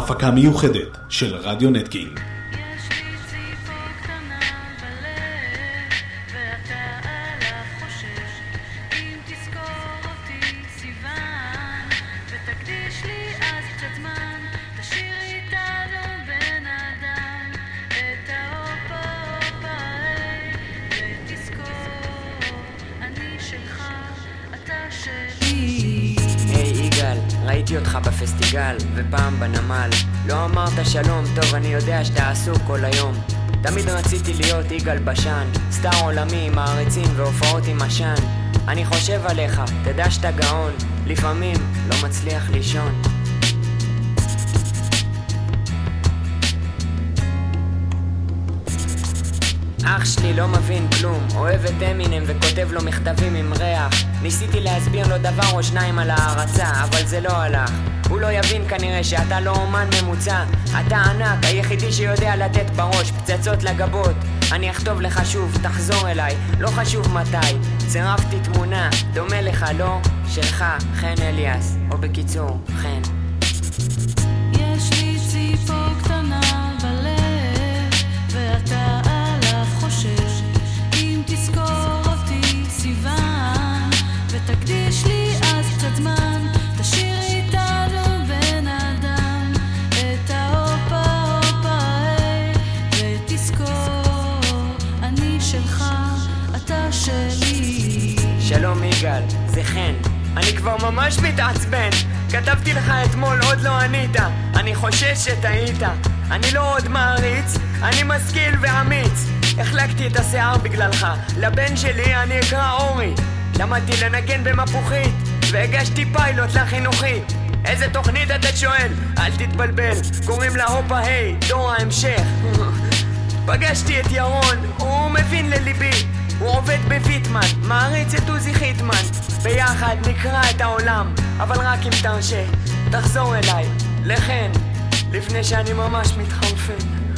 הפקה מיוחדת של רדיו נטקינג. ראיתי אותך בפסטיגל, ופעם בנמל. לא אמרת שלום, טוב, אני יודע שאתה עסוק כל היום. תמיד רציתי להיות יגאל בשן, סטאר עולמי עם מעריצים והופעות עם עשן. אני חושב עליך, תדע שאתה גאון, לפעמים לא מצליח לישון. אח שלי לא מבין כלום, אוהב את אמינם וכותב לו מכתבים עם ריח. ניסיתי להסביר לו דבר או שניים על הערצה, אבל זה לא הלך. הוא לא יבין כנראה שאתה לא אומן ממוצע. אתה ענק, היחידי שיודע לתת בראש פצצות לגבות. אני אכתוב לך שוב, תחזור אליי, לא חשוב מתי. צירפתי תמונה, דומה לך, לא? שלך, חן אליאס, או בקיצור, חן. יש לי ציפור קטנה בלב, ואתה זה חן. אני כבר ממש מתעצבן. כתבתי לך אתמול, עוד לא ענית. אני חושש שטעית. אני לא עוד מעריץ, אני משכיל ואמיץ. החלקתי את השיער בגללך. לבן שלי אני אקרא אורי. למדתי לנגן במפוחית, והגשתי פיילוט לחינוכית. איזה תוכנית אתה שואל? אל תתבלבל, קוראים לה הופה היי, דור ההמשך. פגשתי את ירון, הוא מבין לליבי הוא עובד בוויטמן, מעריץ את עוזי חיטמן. ביחד נקרא את העולם, אבל רק אם תרשה. תחזור אליי, לחן, לפני שאני ממש מתחרפן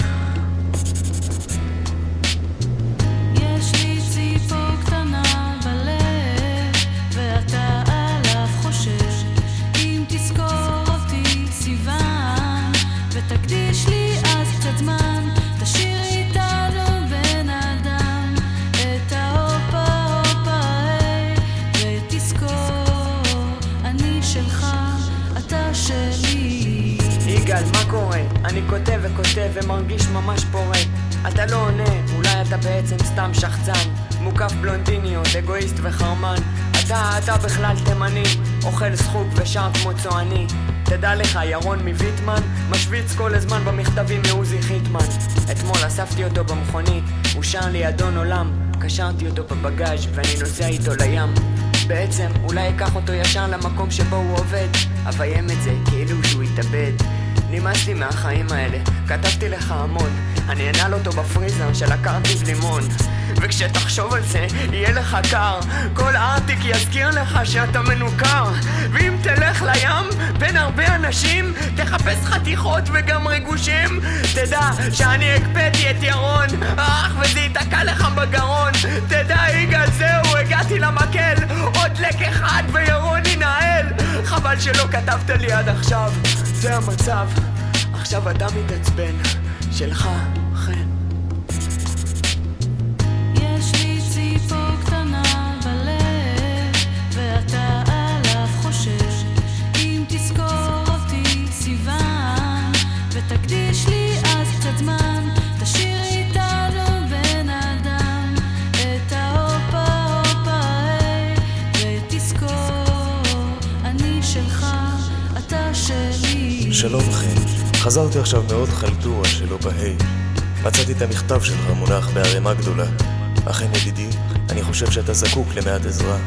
קורה? אני כותב וכותב ומרגיש ממש פורה. אתה לא עונה, אולי אתה בעצם סתם שחצן. מוקף בלונדיניות, אגואיסט וחרמן. אתה, אתה בכלל תימני. אוכל סחוג ושר כמו צועני. תדע לך, ירון מוויטמן משוויץ כל הזמן במכתבים מעוזי חיטמן. אתמול אספתי אותו במכונית הוא שר לי אדון עולם. קשרתי אותו בבגאז' ואני נוסע איתו לים. בעצם, אולי אקח אותו ישר למקום שבו הוא עובד. אביים את זה כאילו שהוא התאבד נמאס לי מהחיים האלה, כתבתי לך המון. אני אנעל אותו בפריזר של הקרטיב לימון. וכשתחשוב על זה, יהיה לך קר. כל ארטיק יזכיר לך שאתה מנוכר. ואם תלך לים, בין הרבה אנשים תחפש חתיכות וגם ריגושים. תדע שאני הקפאתי את ירון. אך וזה ייתקע לך בגרון. תדע יגאל, זהו, הגעתי למקל. עוד לק אחד וירון ינהל. חבל שלא כתבת לי עד עכשיו זה המצב. עכשיו אתה מתעצבן. שלך, שלום חן, חזרתי עכשיו מאוד חלטורה שלא בהי. מצאתי את המכתב שלך מונח בערימה גדולה. אכן ידידי, אני חושב שאתה זקוק למעט עזרה.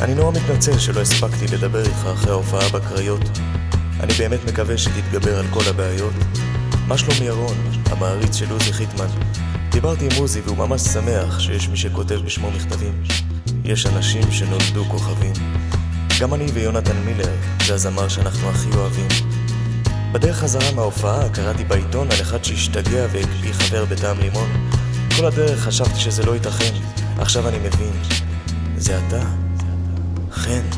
אני נורא מתנצל שלא הספקתי לדבר איתך אחרי ההופעה בקריות. אני באמת מקווה שתתגבר על כל הבעיות. מה שלום ירון, המעריץ של עוזי חיטמן? דיברתי עם עוזי והוא ממש שמח שיש מי שכותב בשמו מכתבים. יש אנשים שנולדו כוכבים. גם אני ויונתן מילר, זה הזמר שאנחנו הכי אוהבים. בדרך חזרה מההופעה קראתי בעיתון על אחד שהשתגע והקפיא חבר בטעם לימון. כל הדרך חשבתי שזה לא ייתכן, עכשיו אני מבין. זה אתה? חן.